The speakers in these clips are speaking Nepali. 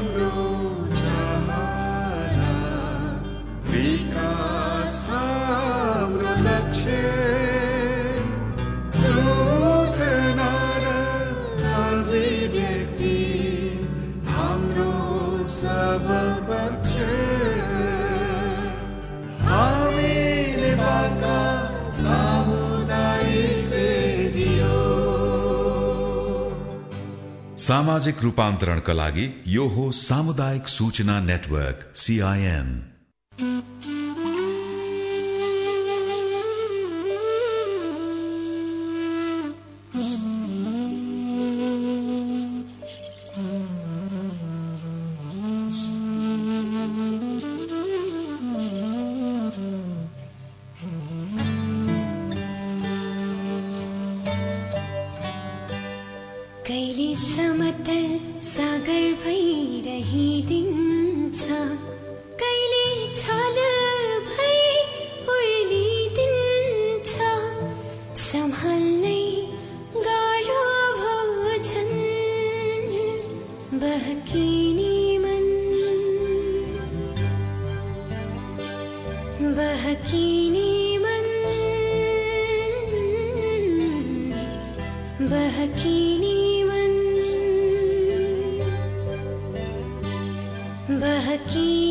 know. सामाजिक रूपान्तरणका लागि यो हो सामुदायिक सूचना नेटवर्क सीआईएन बहकीनी मन बहकीनी मन बहकी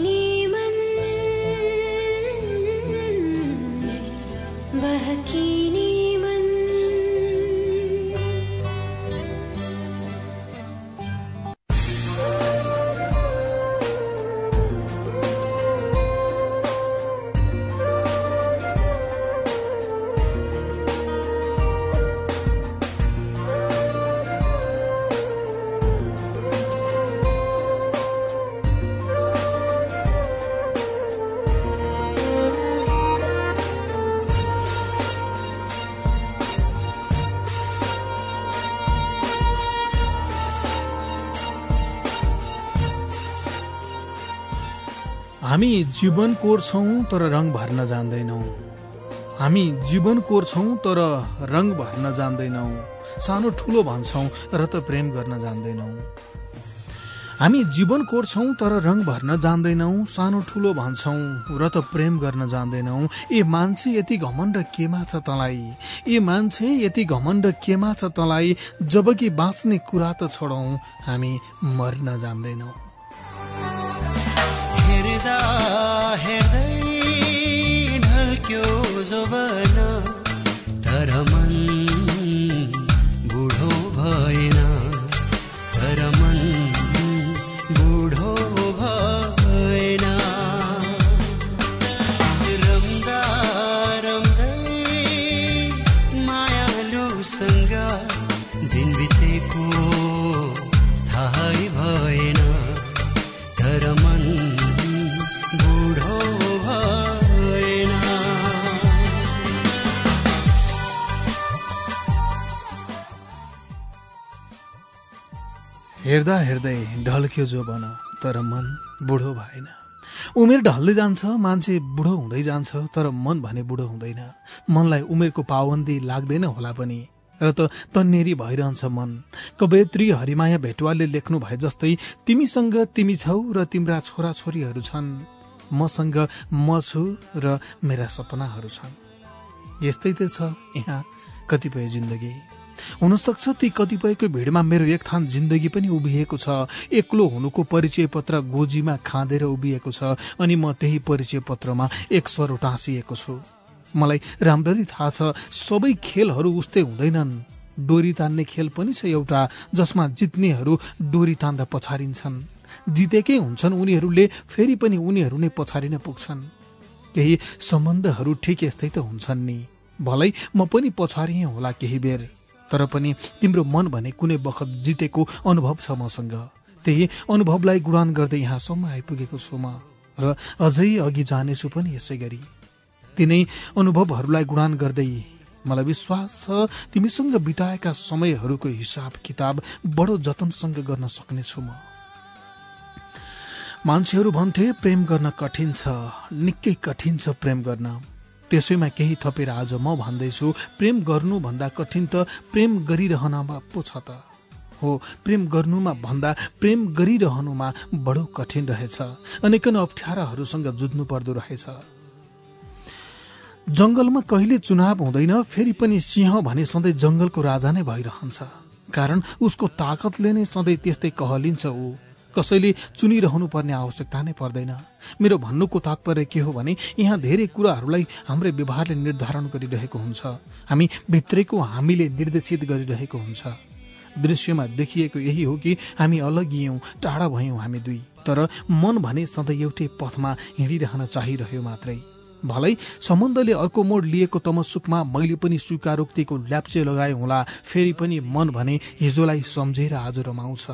जीवन कोर्छौँ तर रङ भर्न जान्दैनौँ। हामी जीवन कोर्छौँ तर रङ भर्न जान्दैनौँ। सानो ठुलो भन्छौँ र त प्रेम गर्न जान्दैनौँ। हामी जीवन कोर्छौँ तर रङ भर्न जान्दैनौँ। सानो ठुलो भन्छौँ र त प्रेम गर्न जान्दैनौँ। ए मान्छे यति घमण्ड केमा छ तँलाई? ए मान्छे यति घमण्ड केमा छ तँलाई? जबकि बाँच्ने कुरा त छोडौँ हामी मर्न जान्दैनौँ। ಅವನೋ हेर्दा हेर्दै ढल्क्यो जो बन तर मन बुढो भएन। उमेर ढल्दै जान्छ मान्छे बुढो हुँदै जान्छ तर मन भने बुढो हुँदैन। मनलाई उमेरको पाबन्दी लाग्दैन होला पनि। र त तन्नेरी भइरहन्छ मन। कवयत्री हरिमाया भेटवालले लेख्नु भए जस्तै तिमीसँग तिमी छौ र तिम्रा छोराछोरीहरू छन्। मसँग म छु र मेरा सपनाहरू छन्। यस्तै त छ यहाँ कतिपय जिन्दगी। हुनसक्छ ती कतिपयको भिडमा मेरो एक थान जिन्दगी पनि उभिएको छ। एक्लो हुनुको परिचय पत्र गोजीमा खाँदेर उभिएको छ अनि म त्यही परिचय पत्रमा एक स्वर टाँसिएको छु। मलाई राम्ररी थाहा छ सबै खेलहरू उस्तै हुँदैनन्। डोरी तान्ने खेल पनि छ एउटा जसमा जित्नेहरू डोरी तान्दा पछारिन्छन्। जितेकै हुन्छन् उनीहरूले फेरि पनि उनीहरू नै पछारिन पुग्छन्। केही सम्बन्धहरू ठिक यस्तै त हुन्छन् नि। भलै म पनि पछारिएँ होला केही बेर। तर पनि तिम्रो मन भने कुनै बखत जितेको अनुभव छ मसँग। त्यही अनुभवलाई गुणान गर्दै यहाँसम्म आइपुगेको छु म र अझै अघि जानेछु पनि यसै गरी। तिनै अनुभवहरूलाई गुणान गर्दै मलाई विश्वास छ तिमीसँग बिताएका समयहरूको हिसाब किताब बडो जतनसँग गर्न सक्नेछु म। मान्छेहरू भन्थे प्रेम गर्न कठिन छ निकै कठिन छ प्रेम गर्न। त्यसैमा केही थपेर आज म भन्दैछु प्रेम गर्नुभन्दा कठिन त प्रेम गरिरहन पो छ त। हो प्रेम गर्नुमा भन्दा प्रेम गरिरहनुमा बडो कठिन रहेछ। अनेकन अप्ठ्याराहरूसँग जुझ्नु पर्दो रहेछ। जंगलमा कहिले चुनाव हुँदैन फेरि पनि सिंह भने सधैँ जंगलको राजा नै भइरहन्छ। कारण उसको ताकतले नै सधैँ त्यस्तै कहलिन्छ ऊ। कसैले चुनिरहनु पर्ने आवश्यकता नै पर्दैन। मेरो भन्नुको तात्पर्य के हो भने यहाँ धेरै कुराहरूलाई हाम्रै व्यवहारले निर्धारण गरिरहेको हुन्छ। हामी भित्रैको हामीले निर्देशित गरिरहेको हुन्छ। दृश्यमा देखिएको यही हो कि हामी अलगियौं टाढा भयौं हामी दुई तर मन भने सधैँ एउटै पथमा हिँडिरहन चाहिरह्यो मात्रै। भलै सम्बन्धले अर्को मोड लिएको तमसुकमा मैले पनि स्वीकारोक्तिको ल्याप्चे लगाए होला फेरि पनि मन भने हिजोलाई सम्झेर आज रमाउँछ।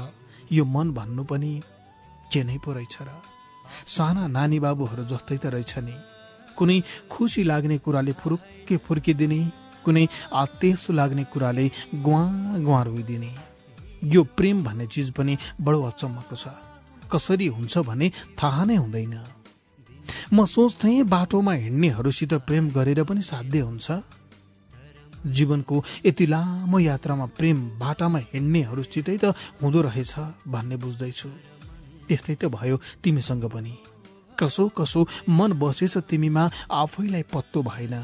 यो मन भन्नु पनि के नै पो रहेछ र। साना नानी बाबुहरू जस्तै त रहेछ नि। कुनै खुसी लाग्ने कुराले फुरुक्के फुर्किदिने कुनै आतेस लाग्ने कुराले गुवा गुवा रोइदिने। यो प्रेम भन्ने चिज पनि बडो अचम्मको छ। कसरी हुन्छ भने थाहा नै हुँदैन। म सोच्थे बाटोमा हिँड्नेहरूसित प्रेम गरेर पनि साध्य हुन्छ। जीवनको यति लामो यात्रामा प्रेम बाटामा हिँड्नेहरूसितै त हुँदो रहेछ भन्ने बुझ्दैछु। त्यस्तै त भयो तिमीसँग पनि। कसो कसो मन बसेछ तिमीमा आफैलाई पत्तो भएन।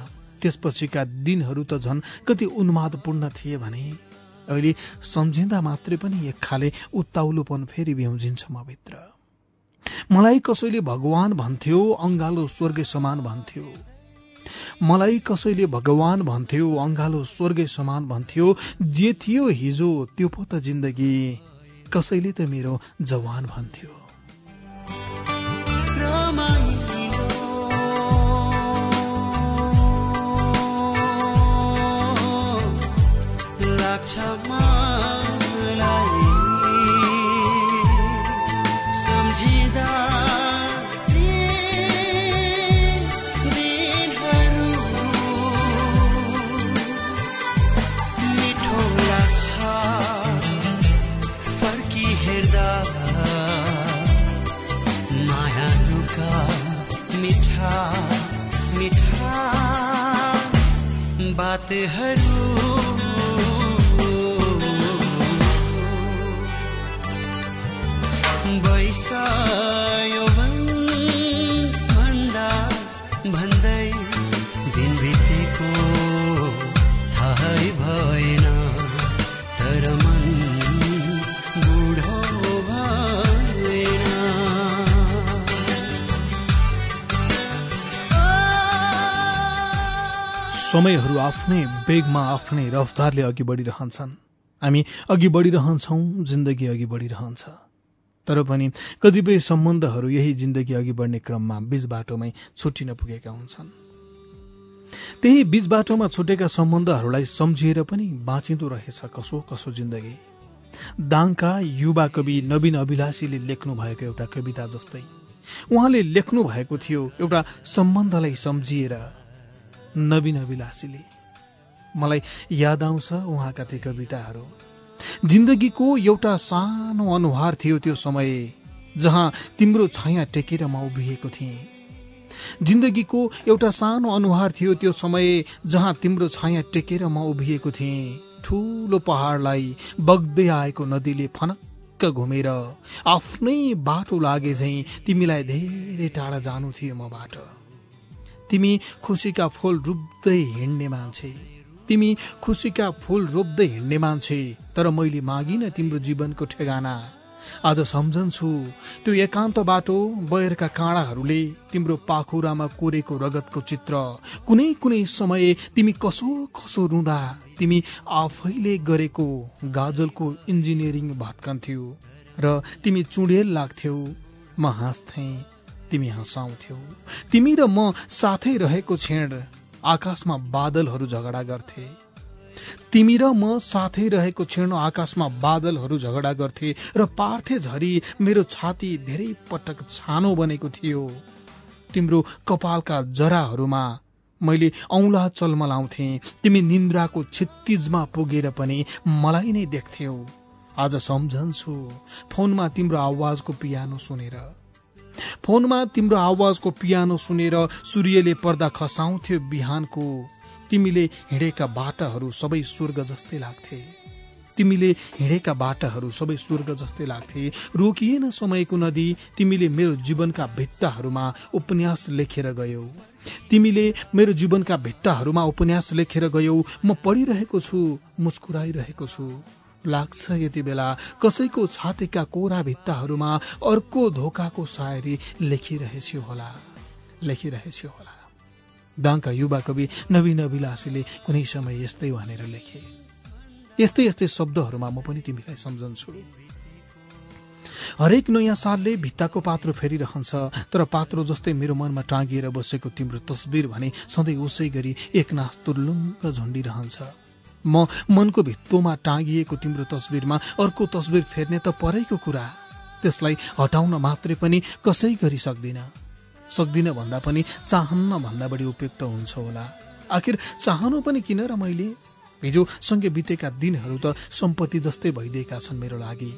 त्यसपछिका दिनहरू त झन् कति उन्मादपूर्ण थिए भने। अहिले सम्झिँदा मात्रै पनि एक खाले उत्ताउलोपन फेरि भ्याउजिन्छ म भित्र मलाई कसैले भगवान भन्थ्यो अङ्गालो स्वर्ग समान भन्थ्यो। मलाई कसैले भगवान भन्थ्यो अङ्गालो स्वर्ग समान भन्थ्यो जे थियो हिजो त्यो पो त जिन्दगी। कसैले त मेरो जवान भन्थ्यो। عليها समयहरू आफ्नै बेगमा आफ्नै रफ्तारले अघि बढिरहन्छन्। हामी अघि बढिरहन्छौँ जिन्दगी अघि बढिरहन्छ। तर पनि कतिपय सम्बन्धहरू यही जिन्दगी अघि बढ्ने क्रममा बीच बाटोमै छुट्टिन पुगेका हुन्छन्। त्यही बीच बाटोमा छुटेका सम्बन्धहरूलाई सम्झिएर पनि बाँचिँदो रहेछ कसो कसो जिन्दगी। दाङका युवा कवि नवीन अभिलाषीले लेख्नु भएको एउटा कविता जस्तै। उहाँले लेख्नु भएको थियो एउटा सम्बन्धलाई सम्झिएर। नवीन अभिलाषीले। मलाई याद आउँछ उहाँका ती कविताहरू। जिन्दगीको एउटा सानो अनुहार थियो त्यो समय जहाँ तिम्रो छाया टेकेर म उभिएको थिएँ। जिन्दगीको एउटा सानो अनुहार थियो त्यो समय जहाँ तिम्रो छाया टेकेर म उभिएको थिएँ। ठुलो पहाडलाई बग्दै आएको नदीले फनक्क घुमेर आफ्नै बाटो लागे झै तिमीलाई धेरै टाढा जानु थियो मबाट। तिमी खुसीका फुल रोप्दै हिँड्ने मान्छे। तिमी खुसीका फुल रोप्दै हिँड्ने मान्छे तर मैले मागिन तिम्रो जीवनको ठेगाना। आज सम्झन्छु त्यो एकान्त बाटो बयरका काँडाहरूले तिम्रो पाखुरामा कोरेको रगतको चित्र। कुनै कुनै समय तिमी कसो कसो रुँदा तिमी आफैले गरेको गाजलको इन्जिनियरिङ भत्कन्थ्यौ। र तिमी चुडेल लाग्थ्यौ म हाँस्थेँ। तिमी हँसाउँथ्यौ। तिमी र म साथै रहेको क्षण आकाशमा बादलहरू झगडा गर्थे। तिमी र म साथै रहेको क्षण आकाशमा बादलहरू झगडा गर्थे र पार्थे झरी मेरो छाती धेरै पटक छानो बनेको थियो। तिम्रो कपालका जराहरूमा मैले औंला चलमलाउँथे तिमी निन्द्राको छित्तिजमा पुगेर पनि मलाई नै देख्थ्यौ। आज सम्झन्छु फोनमा तिम्रो आवाजको पियानो सुनेर। फोनमा तिम्रो आवाजको पियानो सुनेर सूर्यले पर्दा खसाउँथ्यो बिहानको। तिमीले हिँडेका बाटाहरू सबै स्वर्ग जस्तै लाग्थे। तिमीले हिँडेका बाटाहरू सबै स्वर्ग जस्तै लाग्थे। रोकिएन समयको नदी तिमीले मेरो जीवनका भित्ताहरूमा उपन्यास लेखेर गयौ। तिमीले मेरो जीवनका भित्ताहरूमा उपन्यास लेखेर गयौ। म पढिरहेको छु मुस्कुराइरहेको छु। लाग्छ यति बेला। कसैको छातीका कोरा भित्ताहरूमा अर्को धोकाको सायरी लेखिरहेछ होला। लेखिरहेछ होला। दाङका युवा कवि नवीन अभिलाषीले कुनै समय यस्तै भनेर लेखे। यस्तै यस्तै शब्दहरूमा म पनि तिमीलाई सम्झन्छु हरेक नयाँ सालले भित्ताको पात्रो फेरिरहन्छ तर पात्रो जस्तै मेरो मनमा टाँगिएर बसेको तिम्रो तस्बिर भने सधैँ उसै गरी एकनाथ तुर्लुङ्ग झुन्डिरहन्छ। म मनको भित्तोमा टाँगिएको तिम्रो तस्बिरमा अर्को तस्बिर फेर्ने त परेको कुरा। त्यसलाई हटाउन मात्रै पनि कसै गरी सक्दिन सक्दिन भन्दा पनि चाहन्न भन्दा बढी उपयुक्त हुन्छ होला। आखिर चाहनु पनि किन र मैले? हिजो सँगै बितेका दिनहरू त सम्पत्ति जस्तै भइदिएका छन् मेरो लागि।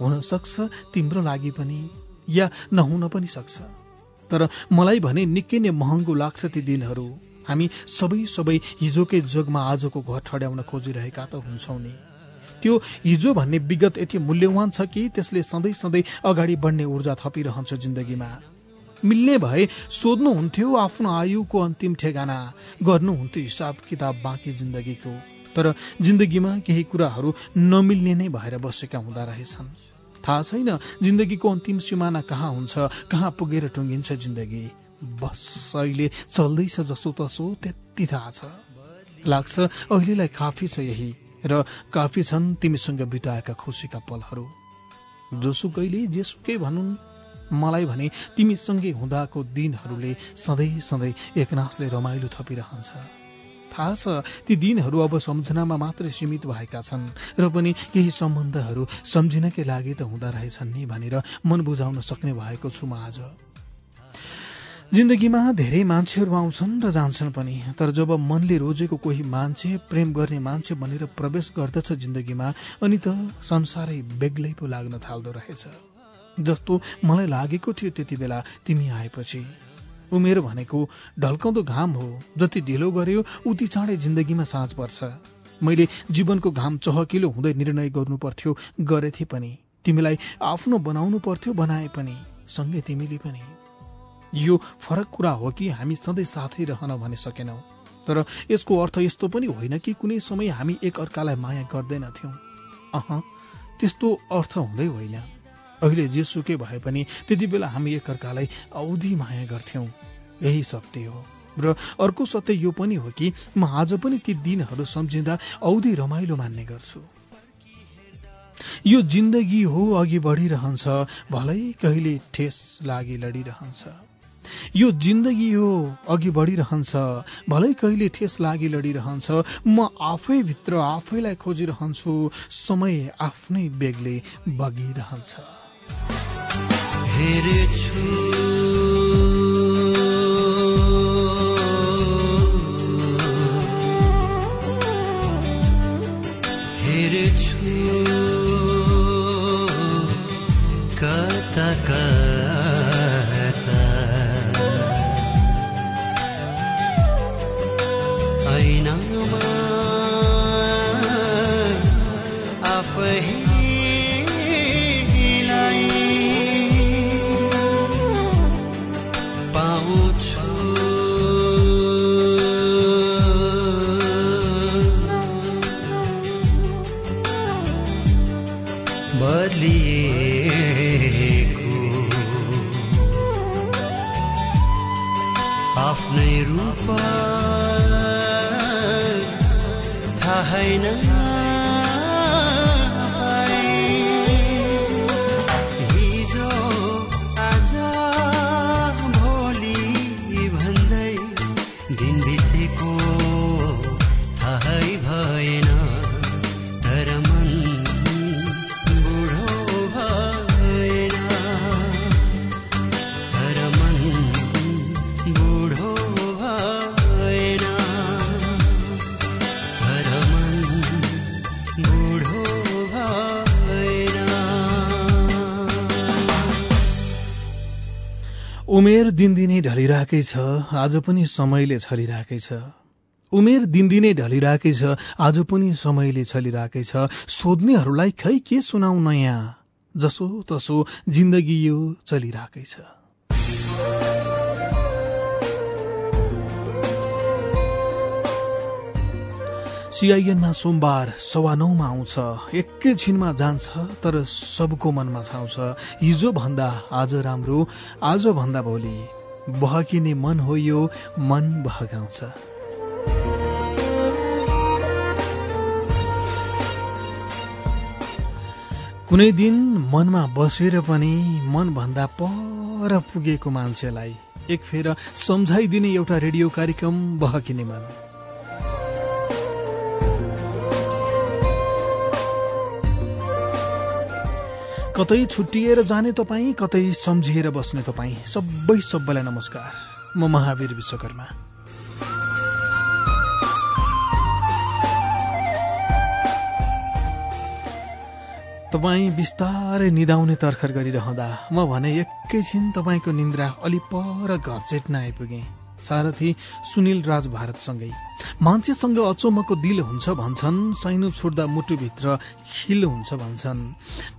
हुन सक्छ तिम्रो लागि पनि या नहुन पनि सक्छ। तर मलाई भने निकै नै महँगो लाग्छ ती दिनहरू। हामी सबै सबै हिजोकै जगमा आजको घर ठड्याउन खोजिरहेका त हुन्छौ नि। त्यो हिजो भन्ने विगत यति मूल्यवान छ कि त्यसले सधैँ सधैँ अगाडि बढ्ने ऊर्जा थपिरहन्छ जिन्दगीमा। मिल्ने भए सोध्नुहुन्थ्यो आफ्नो आयुको अन्तिम ठेगाना गर्नुहुन्थ्यो हिसाब किताब बाँकी जिन्दगीको। तर जिन्दगीमा केही कुराहरू नमिल्ने नै भएर बसेका हुँदा रहेछन्। थाहा छैन जिन्दगीको अन्तिम सिमाना कहाँ हुन्छ कहाँ पुगेर टुङ्गिन्छ जिन्दगी। बस अहिले चल्दैछ जसो तसो त्यति थाहा छ। लाग्छ अहिलेलाई काफी छ यही र काफी छन् तिमीसँग बिताएका खुसीका पलहरू। जोसुकैले जेसुकै भनुन् मलाई भने तिमीसँगै हुँदाको दिनहरूले सधैँ सधैँ एकनाशले रमाइलो थपिरहन्छ। थाहा छ ती दिनहरू अब सम्झनामा मात्रै सीमित भएका छन् र पनि केही सम्बन्धहरू सम्झिनकै लागि त हुँदा रहेछन् नि भनेर मन बुझाउन सक्ने भएको छु म आज। जिन्दगीमा धेरै मान्छेहरू आउँछन् र जान्छन् पनि तर जब मनले रोजेको कोही मान्छे प्रेम गर्ने मान्छे भनेर प्रवेश गर्दछ जिन्दगीमा अनि त संसारै बेग्लै पो लाग्न थाल्दो रहेछ। जस्तो मलाई लागेको थियो त्यति बेला तिमी आएपछि। उमेर भनेको ढल्काउँदो घाम हो जति ढिलो गर्यो उति चाँडै जिन्दगीमा साँझ पर्छ। मैले जीवनको घाम चहकिलो हुँदै निर्णय गर्नु पर्थ्यो गरेथे पनि। तिमीलाई आफ्नो बनाउनु पर्थ्यो बनाए पनि। सँगै तिमीले पनि। यो फरक कुरा हो कि हामी सधैँ साथै रहन भने सकेनौ। तर यसको अर्थ यस्तो पनि होइन कि कुनै समय हामी एक अर्कालाई माया गर्दैनथ्यौँ अह त्यस्तो अर्थ हुँदै होइन। अहिले जेसुकै भए पनि त्यति बेला हामी एकअर्कालाई औधी माया गर्थ्यौं। यही सत्य हो। र अर्को सत्य यो पनि हो कि म आज पनि ती दिनहरू सम्झिँदा औधी रमाइलो मान्ने गर्छु। यो जिन्दगी हो अघि बढिरहन्छ भलै कहिले ठेस लागि लडिरहन्छ। यो जिन्दगी हो अघि बढिरहन्छ। भलै कहिले ठेस लागि लडिरहन्छ। म आफै भित्र आफैलाई खोजिरहन्छु। समय आफ्नै बेगले बगिरहन्छ। कता उमेर दिनदिनै ढलिरहेकै छ आज पनि समयले छलिरहेकै छ। उमेर दिनदिनै ढलिरहेकै छ आज पनि समयले छलिरहेकै छ। सोध्नेहरूलाई खै के सुनाउ नयाँ? जसो तसो जिन्दगी यो चलिरहेकै छ। सिआइएनमा सोमबार सवा नौमा आउँछ। एकैछिनमा जान्छ तर सबको मनमा छाउँछ। हिजो भन्दा आज राम्रो आज भन्दा भोलि। बहकिने मन हो यो मन बहकाउँछ। कुनै दिन मनमा बसेर पनि मनभन्दा पर पुगेको मान्छेलाई एक फेर सम्झाइदिने एउटा रेडियो कार्यक्रम बहकिने मन। कतै छुट्टिएर जाने तपाईँ कतै सम्झिएर बस्ने तपाईँ सबै सबैलाई नमस्कार। म महावीर विश्वकर्मा। तपाईँ बिस्तारै निदाउने तर्खर गरिरहँदा म भने एकैछिन तपाईँको निन्द्रा अलि पर घचेट्न आइपुगे। सारथी सुनिल राज भारतसँगै। मान्छेसँग अचम्मको दिल हुन्छ भन्छन् साइनो छुट्दा मुटुभित्र खिल हुन्छ भन्छन्।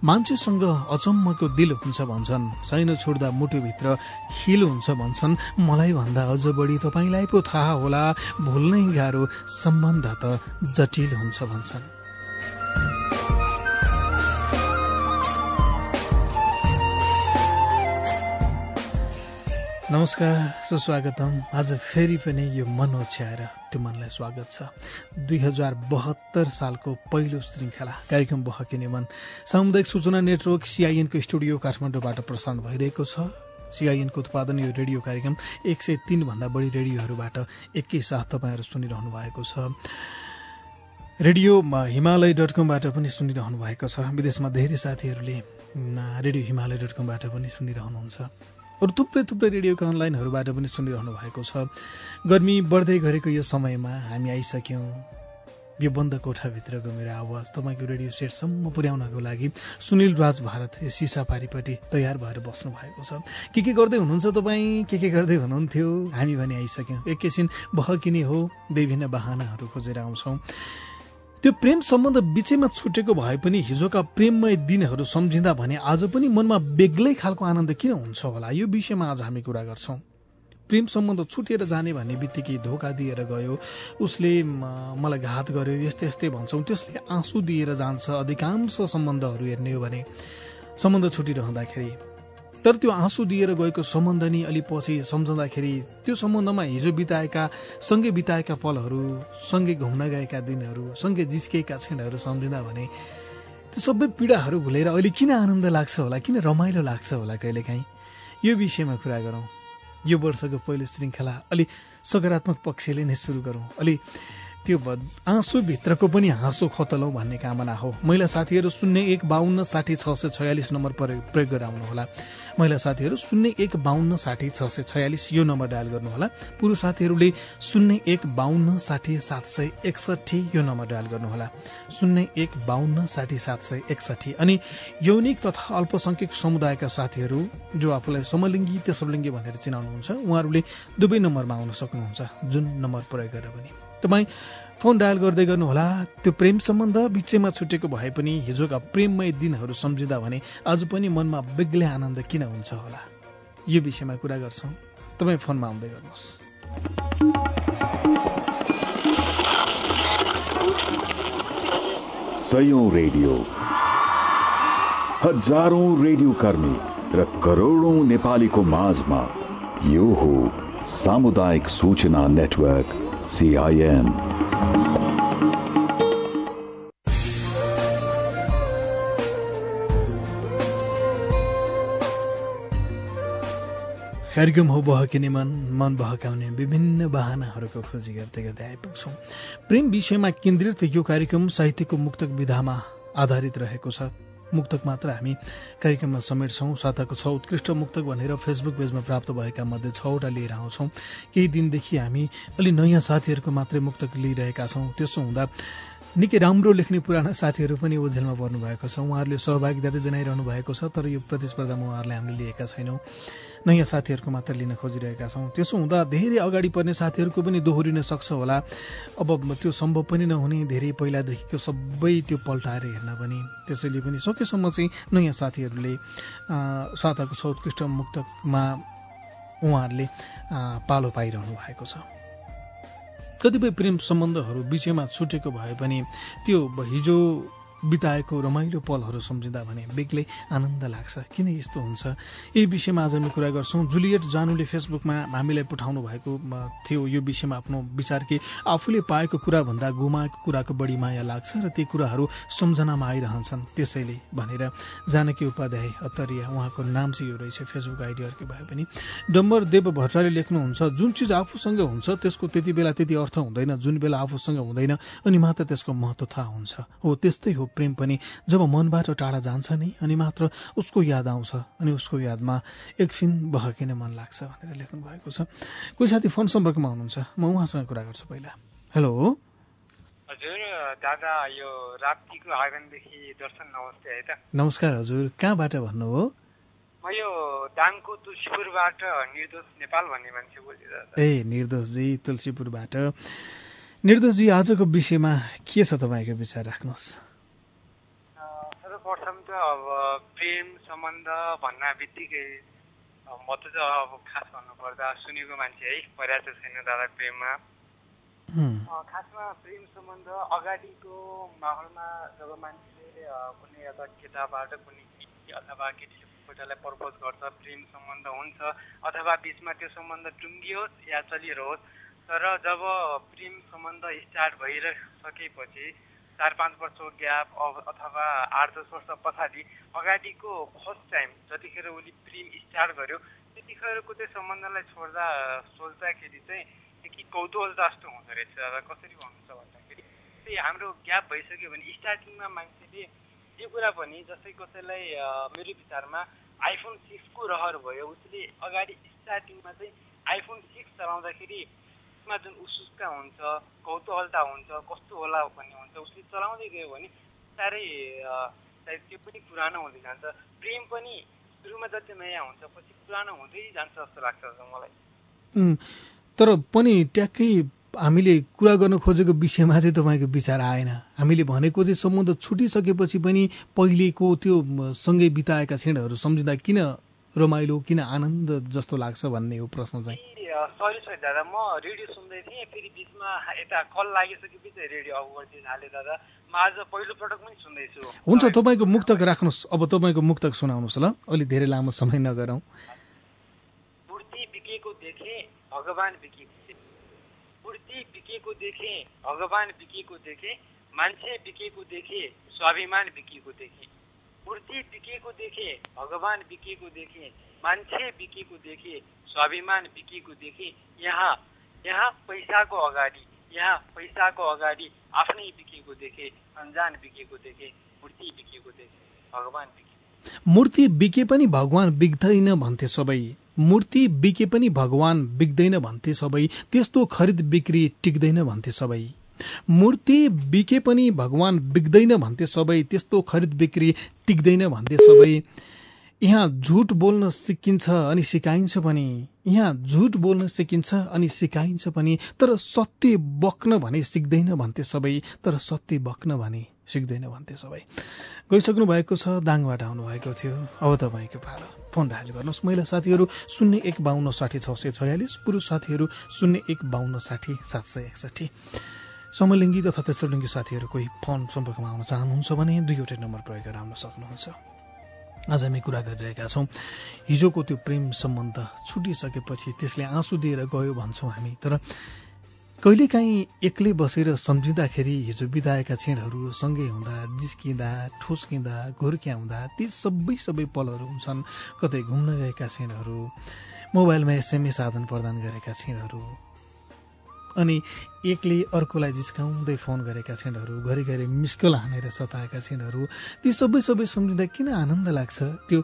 मान्छेसँग अचम्मको दिल हुन्छ भन्छन् साइनो छुट्दा मुटुभित्र खिल हुन्छ भन्छन्। मलाई भन्दा अझ बढी तपाईँलाई पो थाहा होला भुल्नै गाह्रो सम्बन्ध त जटिल हुन्छ भन्छन्। नमस्कार सुस्वागतम। आज फेरि पनि यो मन ओछ्याएर त्यो मनलाई स्वागत छ। दुई हजार बहत्तर सालको पहिलो श्रृङ्खला कार्यक्रम बहकिने मन। सामुदायिक सूचना नेटवर्क सिआइएनको स्टुडियो काठमाडौँबाट प्रसारण भइरहेको छ। सिआइएनको उत्पादन यो रेडियो कार्यक्रम एक सय तिनभन्दा बढी रेडियोहरूबाट एकैसाथ तपाईँहरू सुनिरहनु भएको छ। रेडियो हिमालय डट कमबाट पनि सुनिरहनु भएको छ। विदेशमा धेरै साथीहरूले रेडियो हिमालय डट कमबाट पनि सुनिरहनुहुन्छ। अरू थुप्रै थुप्रै रेडियोका अनलाइनहरूबाट पनि सुनिरहनु भएको छ। गर्मी बढ्दै गरेको यो समयमा हामी आइसक्यौँ। यो बन्द कोठाभित्रको मेरो आवाज तपाईँको रेडियो सेटसम्म पुर्याउनको लागि सुनिल राज भारत यो सिसापारीपट्टि तयार भएर बस्नु भएको छ। के के गर्दै हुनुहुन्छ तपाईँ? के के गर्दै हुनुहुन्थ्यो? हामी भने आइसक्यौँ। एकैछिन बहकिने हो विभिन्न बाहनाहरू खोजेर आउँछौँ। त्यो प्रेम सम्बन्ध बिचैमा छुटेको भए पनि हिजोका प्रेममय दिनहरू सम्झिँदा भने आज पनि मनमा बेग्लै खालको आनन्द किन हुन्छ होला? यो विषयमा आज हामी कुरा गर्छौँ। प्रेम सम्बन्ध छुटेर जाने भन्ने बित्तिकै धोका दिएर गयो। उसले मलाई घात गर्यो यस्तै यस्तै भन्छौँ। त्यसले आँसु दिएर जान्छ अधिकांश सम्बन्धहरू हेर्ने हो भने। सम्बन्ध छुटिरहँदाखेरि तर त्यो आँसु दिएर गएको सम्बन्ध नि अलि पछि सम्झँदाखेरि त्यो सम्बन्धमा हिजो बिताएका सँगै बिताएका पलहरू सँगै घुम्न गएका दिनहरू सँगै जिस्केका क्षणहरू सम्झिँदा भने त्यो सबै पीडाहरू भुलेर अहिले किन आनन्द लाग्छ होला किन रमाइलो लाग्छ होला कहिलेकाहीँ? यो विषयमा कुरा गरौँ। यो वर्षको पहिलो श्रृङ्खला अलि सकारात्मक पक्षले नै सुरु गरौँ। अलि त्यो आँसुभित्रको पनि हाँसो खतलौँ भन्ने कामना हो। महिला साथीहरू शून्य एक बाहन्न साठी छ सय छयालिस नम्बर प्रयोग गरेर आउनुहोला महिला साथीहरू शून्य एक बाहन्न साठी छ सय छयालिस यो नम्बर डायल गर्नुहोला। पुरुष साथीहरूले शून्य एक बाहन्न साठी सात सय एकसठी यो नम्बर डायल गर्नुहोला। शून्य एक बाहन्न साठी सात सय एकसठी अनि यौनिक तथा अल्पसङ्ख्यक समुदायका साथीहरू जो आफूलाई समलिङ्गी तेस्रो लिङ्गी भनेर चिनाउनुहुन्छ उहाँहरूले दुवै नम्बरमा आउन सक्नुहुन्छ। जुन नम्बर प्रयोग गरेर पनि। तपाईँ फोन डायल गर्दै गर्नुहोला। त्यो प्रेम सम्बन्ध बिचैमा छुटेको भए पनि हिजोका प्रेममय दिनहरू सम्झिँदा भने आज पनि मनमा बेग्लै आनन्द किन हुन्छ होला? यो विषयमा कुरा गर्छौँ। तपाईँ फोनमा आउँदै गर्नुहोस्। सयौं रेडियो। हजारौं रेडियो कर्मी र करोडौं नेपालीको माझमा यो हो सामुदायिक सूचना नेटवर्क। CIN. कार्यक्रम हो बहकिने मन मन बहकाउने विभिन्न बाहनाहरूको खोजी गर्दै गर्दै आइपुग्छौँ प्रेम विषयमा केन्द्रित यो कार्यक्रम साहित्यको मुक्तक विधामा आधारित रहेको छ मुक्तक मात्र हामी कार्यक्रममा समेट्छौँ साताको छ उत्कृष्ट मुक्तक भनेर फेसबुक पेजमा प्राप्त भएका मध्ये छवटा लिएर आउँछौँ। केही दिनदेखि हामी अलि नयाँ साथीहरूको मात्रै मुक्तक लिइरहेका छौँ। त्यसो हुँदा निकै राम्रो लेख्ने पुराना साथीहरू पनि ओझेलमा पर्नु भएको छ। उहाँहरूले सहभागिता चाहिँ जनाइरहनु भएको छ तर यो प्रतिस्पर्धामा उहाँहरूलाई हामीले लिएका छैनौँ। नयाँ साथीहरूको मात्र लिन खोजिरहेका छौँ। त्यसो हुँदा धेरै अगाडि पर्ने साथीहरूको पनि दोहोरिन सक्छ होला। अब त्यो सम्भव पनि नहुने धेरै पहिलादेखिको सबै त्यो पल्टाएर हेर्न पनि। त्यसैले पनि सकेसम्म चाहिँ नयाँ साथीहरूले साताको सर्वोत्कृष्ट मुक्तकमा उहाँहरूले अ, पालो पाइरहनु भएको छ। कतिपय प्रेम सम्बन्धहरू बिचैमा छुटेको भए पनि त्यो हिजो बिताएको रमाइलो पलहरू सम्झिँदा भने बेग्लै आनन्द लाग्छ। किन यस्तो हुन्छ? यही विषयमा आज हामी कुरा गर्छौँ। जुलियट जानुले फेसबुकमा हामीलाई पठाउनु भएको थियो यो विषयमा आफ्नो विचार कि आफूले पाएको कुराभन्दा गुमाएको कुराको बढी माया लाग्छ र ती कुराहरू सम्झनामा आइरहन्छन्। त्यसैले भनेर जानकी उपाध्याय अत्तरिया उहाँको नाम चाहिँ यो रहेछ फेसबुक आइडी अर्कै भए पनि। डम्बर देव भट्टराले लेख्नुहुन्छ जुन चिज आफूसँग हुन्छ त्यसको त्यति बेला त्यति अर्थ हुँदैन। जुन बेला आफूसँग हुँदैन अनि मात्र त्यसको महत्त्व थाहा हुन्छ। हो त्यस्तै हो प्रेम पनि जब मनबाट टाढा जान्छ नि अनि मात्र उसको याद आउँछ अनि उसको यादमा एकछिन बहकिन मन लाग्छ भनेर लेख्नु भएको छ। कोही साथी फोन सम्पर्कमा हुनुहुन्छ? म उहाँसँग कुरा गर्छु पहिला। हेलो? हजुर दादा यो राप्तीको आँगनदेखि दर्शन नमस्ते है त। नमस्कार हजुर कहाँबाट भन्नुभयो म यो दाङको तुलसीपुरबाट निर्दोष नेपाल भन्ने मान्छे बोलेँ दादा। ए निर्दोषजी तुलसीपुरबाट। निर्दोषजी आजको विषयमा के छ तपाईँको विचार राख्नुहोस्? सर्वप्रथम त अब प्रेम सम्बन्ध भन्ना बित्तिकै म त अब खास भन्नुपर्दा सुनेको मान्छे है पर्याप्त छैन दादा प्रेममा। खासमा प्रेम सम्बन्ध अगाडिको माहौलमा जब मान्छेले कुनै एउटा केटाबाट कुनै केटी अथवा केटीले केटालाई प्रपोज गर्छ प्रेम सम्बन्ध हुन्छ अथवा बिचमा त्यो सम्बन्ध टुङ्गियोस् या चलिरहोस् तर जब प्रेम सम्बन्ध स्टार्ट भइसकेपछि चार पाँच वर्षको ग्याप अथवा आठ दस वर्ष पछाडि अगाडिको फर्स्ट टाइम जतिखेर उसले प्रेम स्टार्ट गर्यो त्यतिखेरको चाहिँ सम्बन्धलाई छोड्दा सोच्दाखेरि चाहिँ कि कौतूहल जस्तो हुँदो रहेछ। र कसरी भन्नुहुन्छ भन्दाखेरि त्यही हाम्रो ग्याप भइसक्यो भने स्टार्टिङमा मान्छेले यो कुरा पनि जस्तै कसैलाई मेरो विचारमा आइफोन सिक्सको रहर भयो उसले अगाडि स्टार्टिङमा चाहिँ आइफोन सिक्स चलाउँदाखेरि त्यसमा जुन उत्सुकता हुन्छ कौतूहलता हुन्छ कस्तो होला भन्ने हुन्छ उसले चलाउँदै गयो भने अ, सायद त्यो पनि पुरानो हुँदै जान्छ। प्रेम पनि सुरुमा जति नयाँ हुन्छ पछि पुरानो हुँदै जान्छ जस्तो लाग्छ मलाई। तर पनि ट्याक्कै हामीले कुरा गर्न खोजेको विषयमा चाहिँ तपाईँको विचार आएन। हामीले भनेको चाहिँ सम्बन्ध छुटिसकेपछि पनि पहिलेको त्यो सँगै बिताएका क्षणहरू सम्झिँदा किन रमाइलो किन आनन्द जस्तो लाग्छ भन्ने हो प्रश्न चाहिँ। सरी सरी दादा म रेडियो सुन्दै थिएँ फेरि बिचमा यता कल लागिसकेपछि रेडियो अफ गरिदिनु थालेँ दादा। म आज पहिलोपटक पनि सुन्दैछु। हुन्छ तपाईँको मुक्तक राख्नुहोस्। अब तपाईँको मुक्तक सुनाउनुहोस् ल। अलिक धेरै लामो समय नगरौँ। मूर्ति बिकेको देखे भगवान बिकेको मूर्ति बिकेको देखे भगवान बिकेको देखे मान्छे बिकेको देखे स्वाभिमान बिकेको देखे। मूर्ति बिकेको देखे भगवान बिकेको देखे मान्छे बिकेको देखे स्वाभिमान बिकेको देखे। यहाँ यहाँ पैसाको अगाडि यहाँ पैसाको अगाडि आफ्नै बिकेको देखे अन्जान बिकेको देखे मूर्ति बिकेको देखे भगवान बिकेको मूर्ति बिके पनि भगवान बिग्दैन भन्थे सबै। मूर्ति बिके पनि भगवान बिग्दैन भन्थे सबै। त्यस्तो खरिद बिक्री टिक्दैन भन्थे सबै। मूर्ति बिके पनि भगवान बिग्दैन भन्थे सबै त्यस्तो खरिद बिक्री टिक्दैन भन्थे सबै। यहाँ झुट बोल्न सिकिन्छ अनि सिकाइन्छ पनि। यहाँ झुट बोल्न सिकिन्छ अनि सिकाइन्छ पनि। तर सत्य बक्न भने सिक्दैन भन्थे सबै। तर सत्य बक्न भने सिक्दैन भन्थे सबै। गइसक्नु भएको छ दाङबाट आउनुभएको थियो। अब तपाईँको पालो। फोन डायल गर्नुहोस्। महिला साथीहरू शून्य एक बाहन्न साठी छ सय छयालिस। पुरुष साथीहरू शून्य एक बाहन्न साठी सात सय एकसठी समलिङ्गी तथा तेस्रो लिङ्गी साथीहरू कोही फोन सम्पर्कमा आउन चाहनुहुन्छ भने दुईवटै नम्बर प्रयोग गरेर आउन सक्नुहुन्छ। आज हामी कुरा गरिरहेका छौँ। हिजोको त्यो प्रेम सम्बन्ध छुटिसकेपछि त्यसले आँसु दिएर गयो भन्छौँ हामी। तर कहिलेकाहीँ एक्लै बसेर सम्झिँदाखेरि हिजो बिताएका क्षणहरू सँगै हुँदा जिस्किँदा ठुस्किँदा घुर्क्याउँदा ती सबै सबै पलहरू हुन्छन्। कतै घुम्न गएका क्षणहरू मोबाइलमा एसएमएस आदान प्रदान गरेका क्षणहरू अनि एकले अर्कोलाई जिस्काउँदै फोन गरेका क्षणहरू घरिघरि मिस्कल हानेर सताएका क्षणहरू ती सबै सबै सम्झिँदा किन आनन्द लाग्छ? त्यो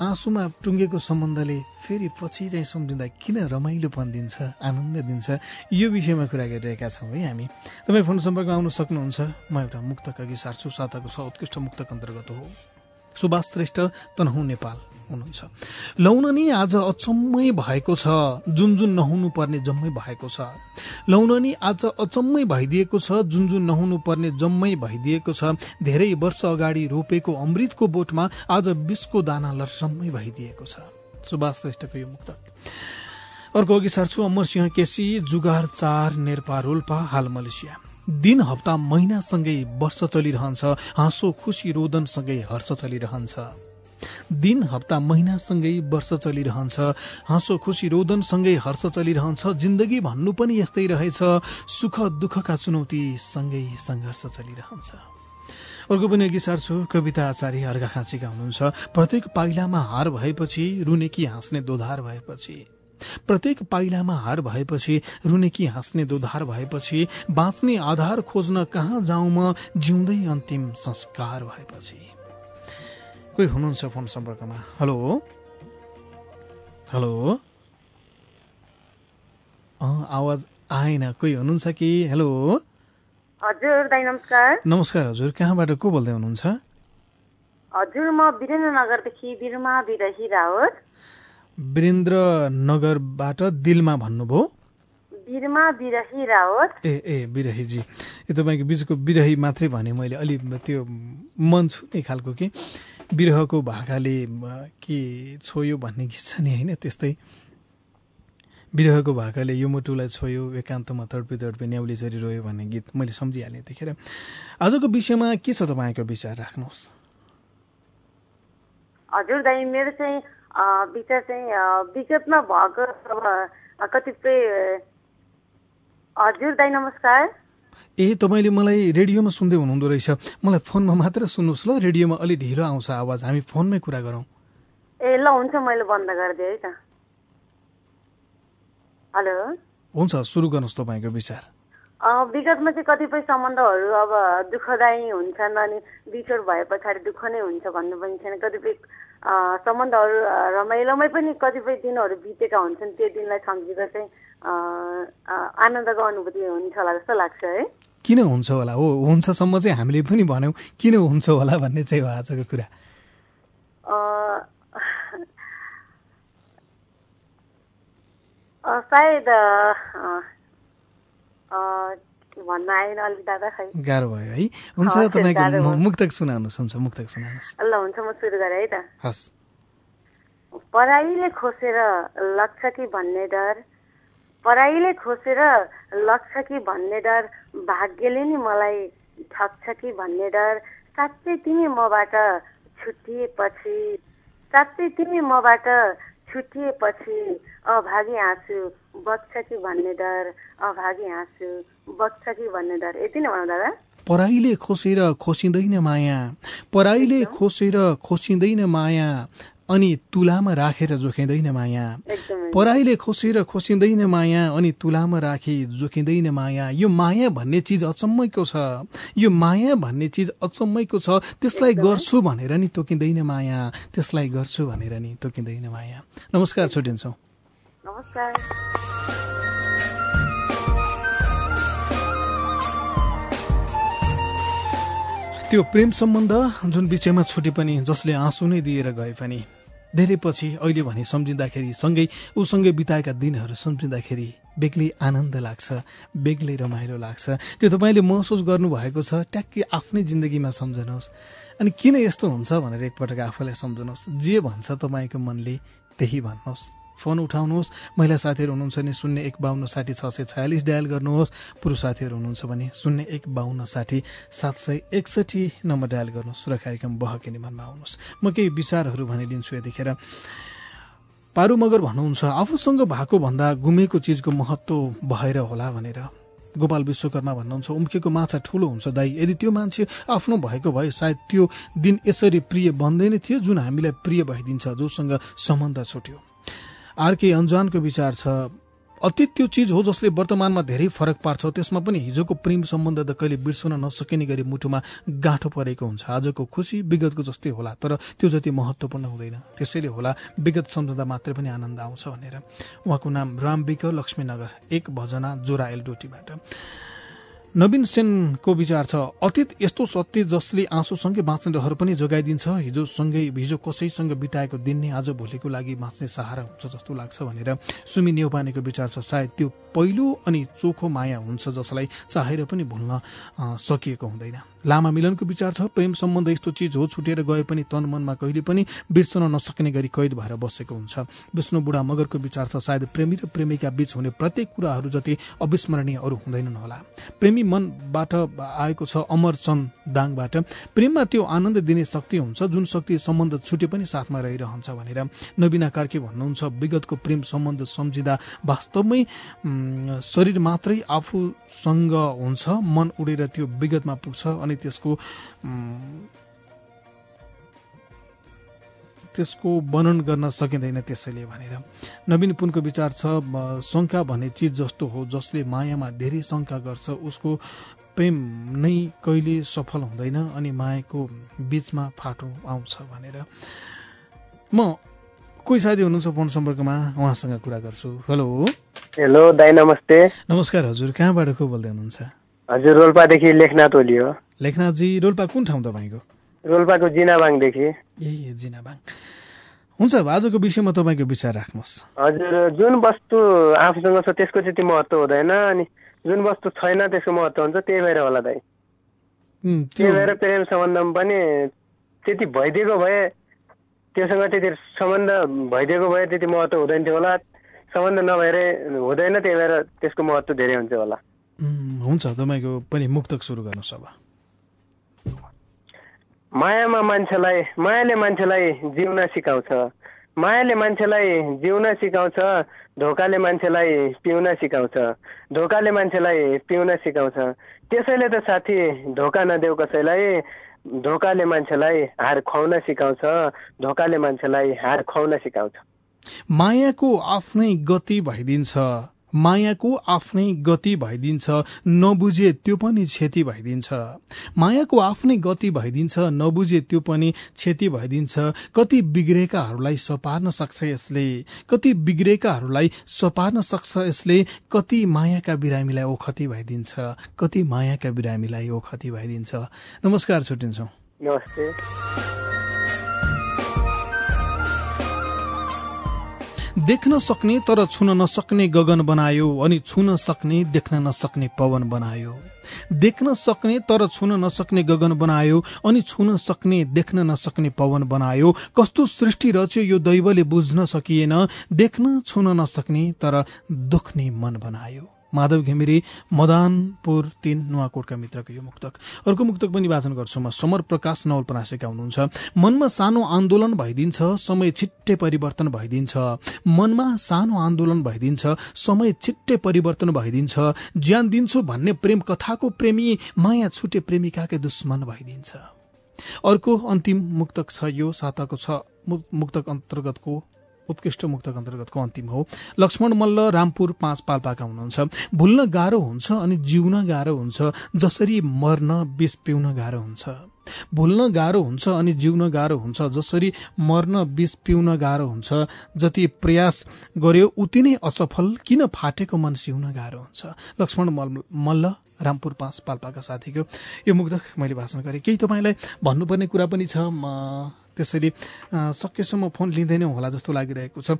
आँसुमा टुङ्गेको सम्बन्धले फेरि पछि चाहिँ सम्झिँदा किन रमाइलोपन दिन्छ आनन्द दिन्छ? यो विषयमा कुरा गरिरहेका छौँ है हामी। तपाईँ फोन सम्पर्कमा आउन सक्नुहुन्छ। म एउटा मुक्तक अघि सार्छु। साताको छ उत्कृष्ट मुक्तक अन्तर्गत हो। सुभाष श्रेष्ठ तनहुँ नेपाल हुनुहुन्छ। लौन नि आज अचम्मै भएको छ। जुन जुन नहुनु पर्ने जम्मै भएको छ। लौन नि आज अचम्मै भइदिएको छ। जुन जुन नहुनु पर्ने जम्मै भइदिएको छ। धेरै वर्ष अगाडि रोपेको अमृतको बोटमा आज बिसको दाना लर्सम्मै भइदिएको छ। सुभाष श्रेष्ठको यो मुक्तक। अर्को अघि सार्छु अमरसिंह केसी जुगार चार नेर्पा रोल्पा हाल मलेसिया। दिन हप्ता महिनासँगै वर्ष चलिरहन्छ। हाँसो खुसी रोदनसँगै हर्ष चलिरहन्छ। दिन हप्ता महिनासँगै वर्ष चलिरहन्छ। हाँसो खुसी रोदनसँगै हर्ष चलिरहन्छ। जिन्दगी भन्नु पनि यस्तै रहेछ। सुख दुःखका चुनौती सँगै सङ्घर्ष चलिरहन्छ। अर्को पनि अघि सार्छु। कविता आचार्य अर्घाखाँचीका हुनुहुन्छ। प्रत्येक पाइलामा हार भएपछि रुने कि हाँस्ने दोधार भएपछि प्रत्येक पाइलामा हार भएपछि रुने कि हाँस्ने दोधार भएपछि बाँच्ने आधार खोज्न कहाँ जाउँ म जिउँदै अन्तिम संस्कार भएपछि। कोही हुनुहुन्छ फोन सम्पर्कमा? हेलो? हेलो? आवाज आएन। कोही हुनुहुन्छ कि? हेलो? हजुर दाई नमस्कार। नमस्कार हजुर। कहाँबाट को बोल्दै हुनुहुन्छ? हजुर म वीरेन्द्रनगरदेखि बिरुमा बिरही रावत। वीरेन्द्र नगरबाट दिलमा भन्नुभयो। बिरुमा बिरही रावत। ए ए बिरहीजी यो तपाईँको बिचको बिरही मात्रै भने मैले अलि त्यो मन छुने खालको कि बिरहको भाकाले के छोयो भन्ने गीत छ नि होइन त्यस्तै। बिरहको भाकाले यो मुटुलाई छोयो एकान्तमा तडपी तडपी न्याउली चरी रोयो भन्ने गीत मैले सम्झिहालेँ त्यतिखेर। आजको विषयमा के छ तपाईँको विचार राख्नुहोस्? हजुर दाई मेरो चाहिँ विचार चाहिँ विगतमा भएको अब कतिपय हजुर दाई नमस्कार। ए तपाईँले मलाई रेडियोमा सुन्दै हुनुहुँदो रहेछ। मलाई फोनमा मात्र सुन्नुहोस् ल रेडियोमा अलि ढिलो आउँछ आवाज। हामी फोनमै कुरा गरौँ। ए ल हुन्छ मैले बन्द गरिदिएँ है त। हेलो। हुन्छ सुरु गर्नुहोस् तपाईँको विचार। विगतमा चाहिँ कतिपय सम्बन्धहरू अब दुःखदायी हुन्छन् अनि बिछोड भए पछाडि दुःख नै हुन्छ भन्नु पनि छैन। कतिपय सम्बन्धहरू रमाइलोमै पनि कतिपय दिनहरू बितेका हुन्छन्। त्यो दिनलाई सम्झिँदा चाहिँ आनन्दको अनुभूति हुन्छ होला जस्तो लाग्छ है। किन हुन्छ होला? हो हुन्छसम्म चाहिँ हामीले पनि भन्यौँ किन हुन्छ होला भन्ने चाहिँ हो आजको कुरा। सायद भन्न आएन अलिक दादा खै। गाह्रो भयो है। हुन्छ हजुर, तपाईँको गाह्रो मु- भयो। मुक्तक सुनाउनुहोस् हुन्छ मुक्तक सुनाउनुहोस्। ल हुन्छ म सुरु गरेँ है त। हस्। पराईले खोसेर लग्छ कि भन्ने डर? पराईले खोसेर लग्छ कि भन्ने डर? भाग्यले नि मलाई ठग्छ कि भन्ने डर? साँच्चै तिमी मबाट छुट्टिएपछि साँच्चै तिमी मबाट छुट्टिएपछि अभागी आँसु बग्छ कि भन्ने डर अभागी आँसु बग्छ कि भन्ने डर। यति नै भनौँ दादा। पराईले खोसेर खोसिँदैन माया। पराईले खोसेर खोसिँदैन माया। अनि तुलामा राखेर जोखिँदैन माया। एकदमै। पराईले खोसेर खोसिँदैन माया अनि तुलामा राखी जोखिँदैन माया। यो माया भन्ने चिज अचम्मैको छ। यो माया भन्ने चिज अचम्मैको छ। त्यसलाई गर्छु भनेर नि तोकिँदैन माया। त्यसलाई गर्छु भनेर नि तोकिँदैन माया। नमस्कार छुट्टिन्छौँ नमस्कार त्यो प्रेम सम्बन्ध जुन बिचैमा छुटे पनि जसले आँसु नै दिएर गए पनि। धेरै पछि अहिले भनी सम्झिँदाखेरि सँगै उसँगै बिताएका दिनहरू सम्झिँदाखेरि बेग्लै आनन्द लाग्छ बेग्लै रमाइलो लाग्छ। त्यो तपाईँले महसुस गर्नुभएको छ ट्याक्कै आफ्नै जिन्दगीमा सम्झनुहोस्। अनि किन यस्तो हुन्छ भनेर एकपटक आफूलाई सम्झनुहोस्। जे भन्छ तपाईँको मनले त्यही भन्नुहोस्। फोन उठाउनुहोस्। महिला साथीहरू हुनुहुन्छ भने शून्य एक बाहन्न साठी छ सय छयालिस डायल गर्नुहोस्। पुरुष साथीहरू हुनुहुन्छ भने शून्य एक बाहन्न साठी सात सय एकसठी नम्बर डायल गर्नुहोस् र कार्यक्रम बहके निमानमा आउनुहोस्। म केही विचारहरू भनिदिन्छु यतिखेर। पारु मगर भन्नुहुन्छ आफूसँग भएको भन्दा गुमेको चिजको महत्व भएर होला भनेर। गोपाल विश्वकर्मा भन्नुहुन्छ उम्केको माछा ठुलो हुन्छ दाई। यदि त्यो मान्छे आफ्नो भएको भए सायद त्यो दिन यसरी प्रिय बन्दैन थियो जुन हामीलाई प्रिय भइदिन्छ जोसँग सम्बन्ध छुट्यो। आरके अन्जानको विचार छ अतीत त्यो चिज हो जसले वर्तमानमा धेरै फरक पार्छ। त्यसमा पनि हिजोको प्रेम सम्बन्ध त कहिले बिर्सन नसकिने गरी मुटुमा गाँठो परेको हुन्छ। आजको खुसी विगतको जस्तै होला तर त्यो जति महत्त्वपूर्ण हुँदैन। त्यसैले होला विगत सम्झँदा मात्रै पनि आनन्द आउँछ भनेर। उहाँको नाम रामविक लक्ष्मीनगर एक भजना जोरा एलडोटीबाट नवीन सेनको विचार छ। अतीत यस्तो सत्य जसले आँसुसँगै बाँच्ने रहर पनि जोगाइदिन्छ। हिजोसँगै हिजो कसैसँग बिताएको दिन नै आज भोलिको लागि बाँच्ने सहारा हुन्छ जस्तो लाग्छ भनेर सुमी नेउपानेको विचार छ। सायद त्यो पहिलो अनि चोखो माया हुन्छ जसलाई चाहेर पनि भुल्न सकिएको हुँदैन। लामा मिलनको विचार छ प्रेम सम्बन्ध यस्तो चिज हो छुटेर गए पनि तन मनमा कहिले पनि बिर्सन नसक्ने गरी कैद भएर बसेको हुन्छ। विष्णु बुढा मगरको विचार छ सायद प्रेमी र प्रेमिका बीच हुने प्रत्येक कुराहरू जति अविस्मरणीय अरू हुँदैनन् होला। प्रेमी मनबाट आएको छ अमर चन्द दाङबाट। प्रेममा त्यो आनन्द दिने शक्ति हुन्छ जुन शक्ति सम्बन्ध छुटे पनि साथमा रहिरहन्छ भनेर। नवीना कार्के भन्नुहुन्छ विगतको प्रेम सम्बन्ध सम्झिँदा वास्तवमै शरीर मात्रै आफूसँग हुन्छ मन उडेर त्यो विगतमा पुग्छ अनि त्यसको त्यसको वर्णन गर्न सकिँदैन त्यसैले भनेर। नवीन पुनको विचार छ शङ्का भन्ने चिज जस्तो हो जसले मायामा धेरै शङ्का गर्छ उसको प्रेम नै कहिले सफल हुँदैन अनि मायाको बीचमा फाटो आउँछ भनेर। म कोही साथी हुनुहुन्छ फोन सम्पर्कमा उहाँसँग कुरा गर्छु। हेलो। हेलो दाई नमस्ते। नमस्कार हजुर। कहाँबाट को बोल्दै हुनुहुन्छ? हजुर रोल्पादेखि लेखनाथ ओली हो। लेखनाथजी रोल्पा कुन ठाउँ तपाईँको? रोल्पाको जिनाबाङदेखि। ए जिनाबाङ। हुन्छ आजको विषयमा तपाईँको विचार राख्नुहोस्। हजुर जुन वस्तु आफूसँग छ त्यसको त्यति महत्त्व हुँदैन अनि जुन वस्तु छैन त्यसको महत्त्व हुन्छ त्यही भएर होला दाइ त्यही त्यो भएर प्रेम सम्बन्धमा पनि त्यति भइदिएको भए त्योसँग त्यति सम्बन्ध भइदिएको भए त्यति महत्त्व हुँदैन थियो होला। सम्बन्ध नभएर हुँदैन त्यही भएर त्यसको महत्त्व धेरै हुन्छ होला। हुन्छ तपाईँको पनि मुक्तक सुरु गर्नुहोस् अब मायामा मान्छेलाई मायाले मान्छेलाई जिउन सिकाउँछ। मायाले मान्छेलाई जिउन सिकाउँछ धोकाले मान्छेलाई पिउन सिकाउँछ। धोकाले मान्छेलाई पिउन सिकाउँछ। त्यसैले त साथी धोका नदेऊ कसैलाई। धोकाले मान्छेलाई हार खुवाउन सिकाउँछ। धोकाले मान्छेलाई हार खुवाउन सिकाउँछ। मायाको आफ्नै गति भइदिन्छ। मायाको आफ्नै गति भइदिन्छ। नबुझे त्यो पनि क्षति भइदिन्छ। मायाको आफ्नै गति भइदिन्छ। नबुझे त्यो पनि क्षति भइदिन्छ। कति बिग्रेकाहरूलाई सपार्न सक्छ यसले। कति बिग्रेकाहरूलाई सपार्न सक्छ यसले। कति मायाका बिरामीलाई ओखति भइदिन्छ। कति मायाका बिरामीलाई ओखति भइदिन्छ। नमस्कार छुट्टिन्छौँ। नमस्ते। देख्न सक्ने तर छुन नसक्ने गगन बनायो अनि छुन सक्ने देख्न नसक्ने पवन बनायो। देख्न सक्ने तर छुन नसक्ने गगन बनायो अनि छुन सक्ने देख्न नसक्ने पवन बनायो। कस्तो सृष्टि रच्यो यो दैवले बुझ्न सकिएन। देख्न छुन नसक्ने तर दुख्ने मन बनायो। माधव घिमिरे मदानपुर तीन नुवाकोटका मित्रको यो मुक्तक। अर्को मुक्तक पनि वाचन गर्छु म। समर प्रकाश नवलपरासीका हुनुहुन्छ। मनमा सानो आन्दोलन भइदिन्छ। समय छिट्टै परिवर्तन भइदिन्छ। मनमा सानो आन्दोलन भइदिन्छ। समय छिट्टै परिवर्तन भइदिन्छ। ज्यान दिन्छु भन्ने प्रेम कथाको प्रेमी माया छुटे प्रेमिकाकै दुश्मन भइदिन्छ। अर्को अन्तिम मुक्तक छ यो। साताको छ मुक्तक अन्तर्गतको उत्कृष्ट मुक्तक अन्तर्गतको अन्तिम हो। लक्ष्मण मल्ल रामपुर पाँच पाल्पाका हुनुहुन्छ। भुल्न गाह्रो हुन्छ अनि जिउन गाह्रो हुन्छ। जसरी मर्न विष पिउन गाह्रो हुन्छ। भुल्न गाह्रो हुन्छ अनि जिउन गाह्रो हुन्छ। जसरी मर्न विष पिउन गाह्रो हुन्छ। जति प्रयास गर्यो उति नै असफल। किन फाटेको मन सिउन गाह्रो हुन्छ? लक्ष्मण मल्ल- रामपुर पाँच पाल्पाका साथीको यो मुग्धक मैले भाषण गरेँ। केही तपाईँलाई भन्नुपर्ने कुरा पनि छ? त्यसैले सकेसम्म फोन लिँदैन होला जस्तो लागिरहेको छ।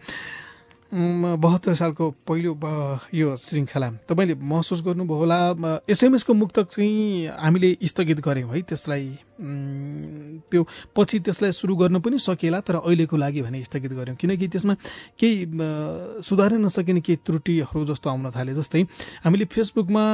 बहत्तर सालको पहिलो यो श्रृङ्खला। तपाईँले महसुस गर्नुभयो होला। एसएमएसको मुक्तक चाहिँ हामीले स्थगित गऱ्यौँ है त्यसलाई त्यो पछि त्यसलाई सुरु गर्न पनि सकिएला तर अहिलेको लागि भने स्थगित गऱ्यौँ। किनकि त्यसमा केही सुधार्न नसकिने केही त्रुटिहरू जस्तो आउन थाले जस्तै हामीले फेसबुकमा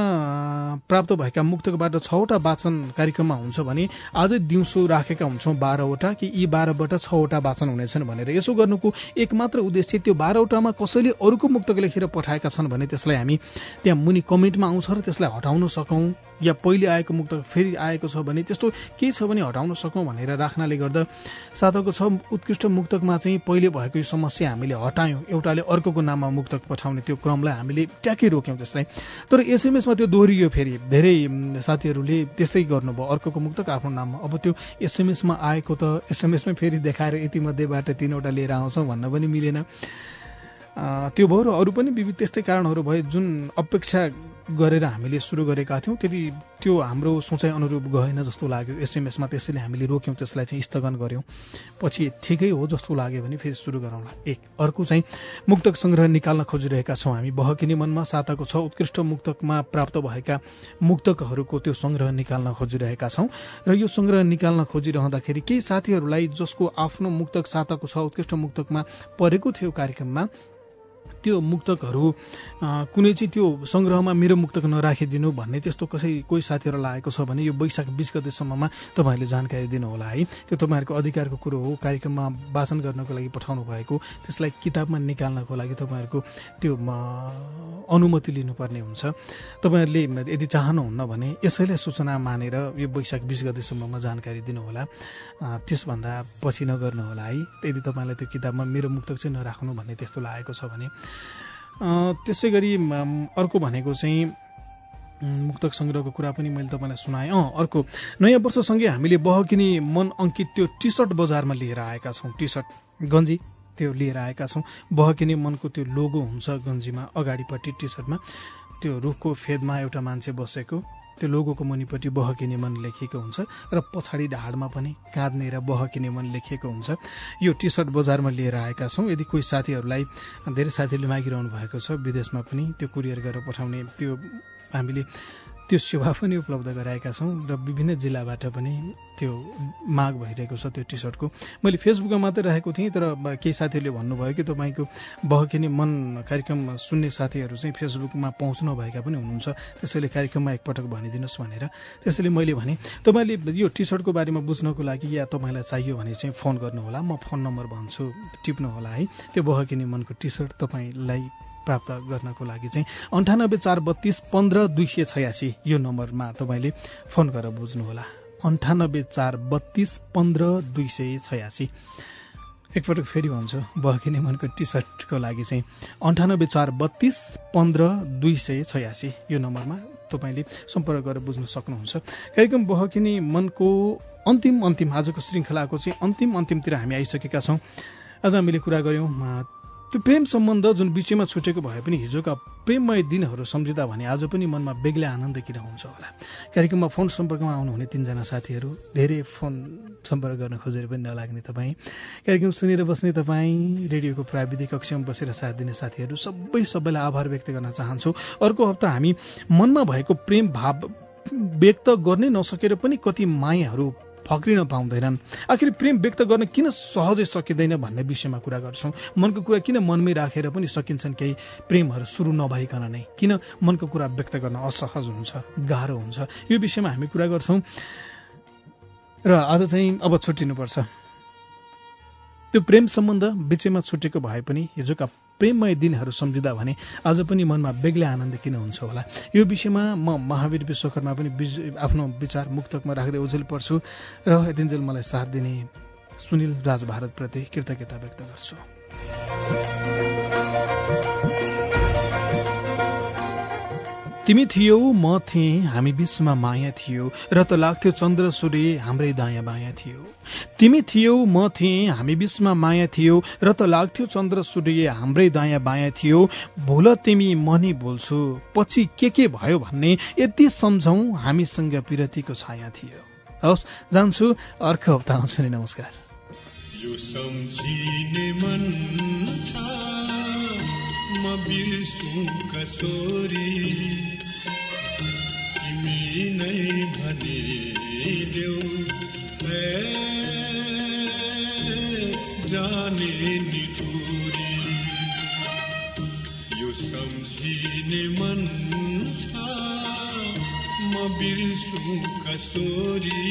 प्राप्त भएका मुक्तकबाट छवटा वाचन कार्यक्रममा हुन्छ भने आजै दिउँसो राखेका हुन्छौँ बाह्रवटा कि यी बाह्रबाट छवटा वाचन हुनेछन् भनेर। यसो गर्नुको एकमात्र उद्देश्य त्यो बाह्रवटामा कसैले अरूको मुक्तक लेखेर पठाएका छन् भने त्यसलाई हामी त्यहाँ मुनि कमेन्टमा आउँछ र त्यसलाई हटाउन सकौँ। या पहिले आएको मुक्तक फेरि आएको छ भने त्यस्तो केही छ भने हटाउन सकौँ भनेर राख्नाले गर्दा साताको छ उत्कृष्ट मुक्तकमा चाहिँ पहिले भएको यो समस्या हामीले हटायौँ। एउटाले अर्कोको नाममा मुक्तक पठाउने त्यो क्रमलाई हामीले ट्याकै रोक्यौँ त्यसलाई। तर एसएमएसमा त्यो दोहोरियो फेरि। धेरै साथीहरूले त्यस्तै गर्नुभयो। अर्कोको मुक्तक आफ्नो नाममा। अब त्यो एसएमएसमा आएको त एसएमएसमै फेरि देखाएर यतिमध्येबाट तिनवटा लिएर आउँछौँ भन्न पनि मिलेन। त्यो भयो र अरू पनि विविध त्यस्तै कारणहरू भए जुन अपेक्षा गरेर हामीले सुरु गरेका थियौँ त्यति त्यो हाम्रो सोचाइ अनुरूप गएन जस्तो लाग्यो। एसएमएसमा त्यसैले हामीले रोक्यौँ त्यसलाई चाहिँ स्थगन गऱ्यौँ। पछि ठिकै हो जस्तो लाग्यो भने फेरि सुरु गरौँला। एक अर्को चाहिँ मुक्तक सङ्ग्रह निकाल्न खोजिरहेका छौँ हामी। बहकिनी मनमा साताको छ उत्कृष्ट मुक्तकमा प्राप्त भएका मुक्तकहरूको त्यो सङ्ग्रह निकाल्न खोजिरहेका छौँ। र यो सङ्ग्रह निकाल्न खोजिरहँदाखेरि केही साथीहरूलाई जसको आफ्नो मुक्तक साताको छ उत्कृष्ट मुक्तकमा परेको थियो कार्यक्रममा त्यो मुक्तकहरू कुनै चाहिँ त्यो सङ्ग्रहमा मेरो मुक्तक नराखिदिनु भन्ने त्यस्तो कसै कोही साथीहरूलाई आएको छ भने यो वैशाख बिस गतेसम्ममा तपाईँहरूले जानकारी दिनुहोला है। त्यो तपाईँहरूको अधिकारको कुरो हो कार्यक्रममा वाचन गर्नको लागि पठाउनु भएको त्यसलाई किताबमा निकाल्नको लागि तपाईँहरूको त्यो अनुमति लिनुपर्ने हुन्छ। तपाईँहरूले यदि चाहनुहुन्न भने यसैलाई सूचना मानेर यो वैशाख बिस गतेसम्ममा जानकारी दिनुहोला। त्यसभन्दा पछि नगर्नुहोला है। यदि तपाईँलाई त्यो किताबमा मेरो मुक्तक चाहिँ नराख्नु भन्ने त्यस्तो लागेको छ भने त्यसै गरी अर्को भनेको चाहिँ मुक्तक सङ्ग्रहको कुरा पनि मैले तपाईँलाई सुनाएँ। अँ अर्को नयाँ वर्षसँगै हामीले बहकिनी मन अङ्कित त्यो टी सर्ट बजारमा लिएर आएका छौँ। टी सर्ट गन्जी त्यो लिएर आएका छौँ। बहकिनी मनको त्यो लोगो हुन्छ गन्जीमा अगाडिपट्टि टी सर्टमा त्यो रुखको फेदमा एउटा मान्छे बसेको। त्यो लोगोको मुनिपट्टि बहकिने मन लेखिएको हुन्छ र पछाडि ढाडमा पनि काँद्ने र बहकिने मन लेखिएको हुन्छ। यो टी सर्ट बजारमा लिएर आएका छौँ। यदि कोही साथीहरूलाई धेरै साथीहरूले मागिरहनु भएको छ विदेशमा पनि त्यो कुरियर गरेर पठाउने त्यो हामीले त्यो सेवा पनि उपलब्ध गराएका छौँ र विभिन्न जिल्लाबाट पनि त्यो माग भइरहेको छ त्यो टी सर्टको मैले फेसबुकमा मात्रै राखेको थिएँ तर केही साथीहरूले भन्नुभयो कि तपाईँको बहकिने मन कार्यक्रम सुन्ने साथीहरू चाहिँ फेसबुकमा पहुँच नभएका पनि हुनुहुन्छ। त्यसैले कार्यक्रममा एकपटक भनिदिनुहोस् भनेर। त्यसैले मैले भने तपाईँले यो टी सर्टको बारेमा बुझ्नको लागि या तपाईँलाई चाहियो भने चाहिँ फोन गर्नुहोला। म फोन नम्बर भन्छु टिप्नुहोला है। त्यो बहकिने मनको टी सर्ट तपाईँलाई प्राप्त गर्नको लागि चाहिँ अन्ठानब्बे चार बत्तिस पन्ध्र दुई सय छयासी यो नम्बरमा तपाईँले फोन गरेर बुझ्नुहोला। अन्ठानब्बे चार बत्तिस पन्ध्र दुई सय छयासी। एकपटक फेरि भन्छु बहकिने मनको टी सर्टको लागि चाहिँ अन्ठानब्बे चार बत्तिस पन्ध्र दुई सय छयासी यो नम्बरमा तपाईँले सम्पर्क गरेर बुझ्न सक्नुहुन्छ। कार्यक्रम बहकिने मनको अन्तिम अन्तिम आजको श्रृङ्खलाको चाहिँ अन्तिम अन्तिमतिर हामी आइसकेका छौँ। आज हामीले कुरा गऱ्यौँ त्यो प्रेम सम्बन्ध जुन बिचैमा छुटेको भए पनि हिजोका प्रेममय दिनहरू सम्झिँदा भने आज पनि मनमा बेग्लै आनन्द किन हुन्छ होला? कार्यक्रममा फोन सम्पर्कमा आउनुहुने तिनजना साथीहरू धेरै फोन सम्पर्क गर्न खोजेर पनि नलाग्ने तपाईँ। कार्यक्रम सुनेर बस्ने तपाईँ रेडियोको प्राविधिक कक्षमा बसेर साथ दिने साथीहरू सबै सबैलाई आभार व्यक्त गर्न चाहन्छु। अर्को हप्ता हामी मनमा भएको प्रेम भाव व्यक्त गर्नै नसकेर पनि कति मायाहरू फक्रिन पाउँदैनन्। आखिर प्रेम व्यक्त गर्न किन सहजै सकिँदैन भन्ने विषयमा कुरा गर्छौँ। मनको कुरा किन मनमै राखेर पनि सकिन्छन् केही? प्रेमहरू सुरु नभइकन नै। किन मनको कुरा व्यक्त गर्न असहज हुन्छ गाह्रो हुन्छ? यो विषयमा हामी कुरा गर्छौँ। र आज चाहिँ अब छुट्टिनुपर्छ। त्यो प्रेम सम्बन्ध बिचैमा छुटेको भए पनि हिजोका प्रेममय दिनहरू सम्झिँदा भने आज पनि मनमा बेग्लै आनन्द किन हुन्छ होला? यो विषयमा म महावीर विश्वकर्मा पनि आफ्नो विचार मुक्तकमा राख्दै ओझेल पर्छु र यतिन्जेल मलाई साथ दिने सुनिल राज भारतप्रति कृतज्ञता व्यक्त गर्छु। तिमी थियौ म थिएँ हामी बिचमा माया थियो र त लाग्थ्यो चन्द्र सूर्य हाम्रै दायाँ बायाँ थियो। तिमी थियौ म थिएँ हामी बिचमा माया थियो र त लाग्थ्यो चन्द्र सूर्य हाम्रै दायाँ बायाँ थियो। भोल तिमी म नि बोल्छु पछि के के भयो भन्ने यति सम्झौ हामीसँग पिरतीको छाया थियो। हवस् जान्छु अर्को हप्ता आउँछु नमस्कार। यो बिर्सु कसोरी तिमी नै भनिदेऊ ए, जाने निठुरी यो सम्झिने मन छ म बिर्सु कसोरी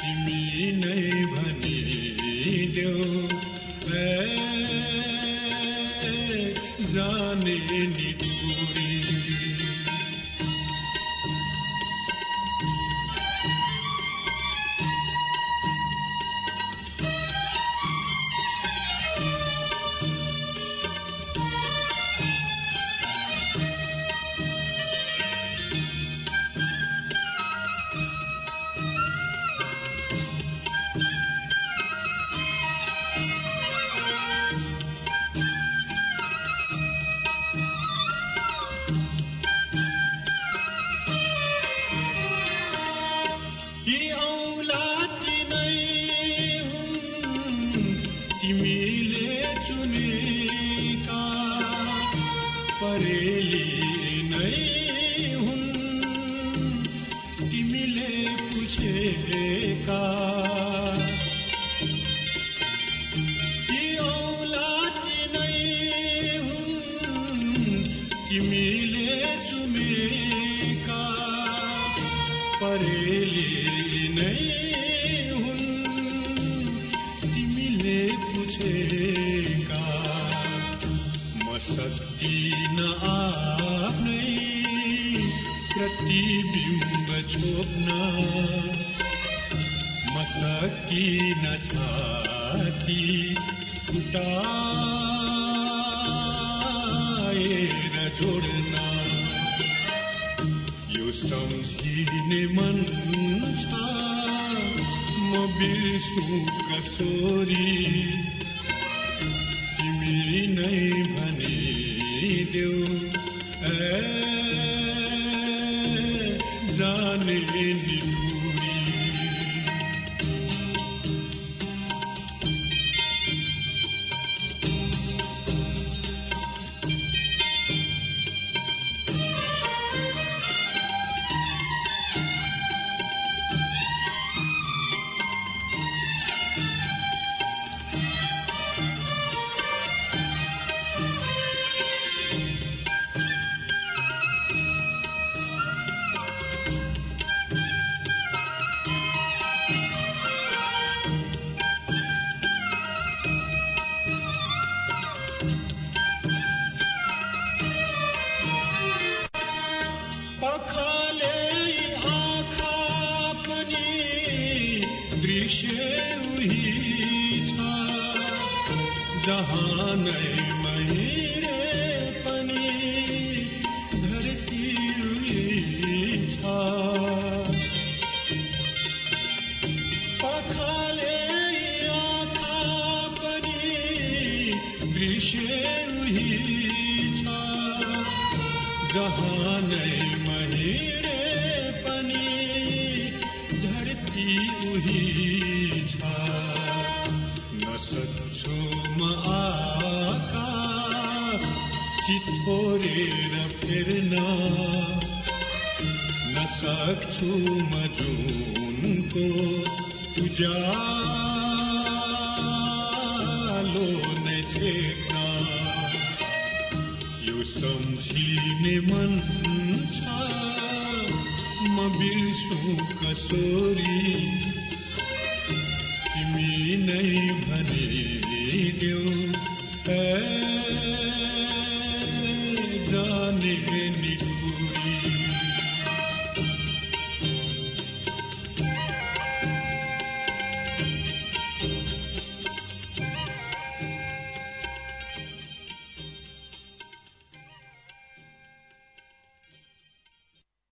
तिमी नै भनिदेऊ ए, जाने निठुरी सकिन छाती फुटाएर जोड्न यो सम्झिने मन छ म बिर्सु कसोरी। तिमी नै भनिदेऊ ए जाने निठुरी जहाँ नसक्छु म जुनको उज्यालो नै छेक्न यो सम्झिने मन छ म बिर्सु कसोरी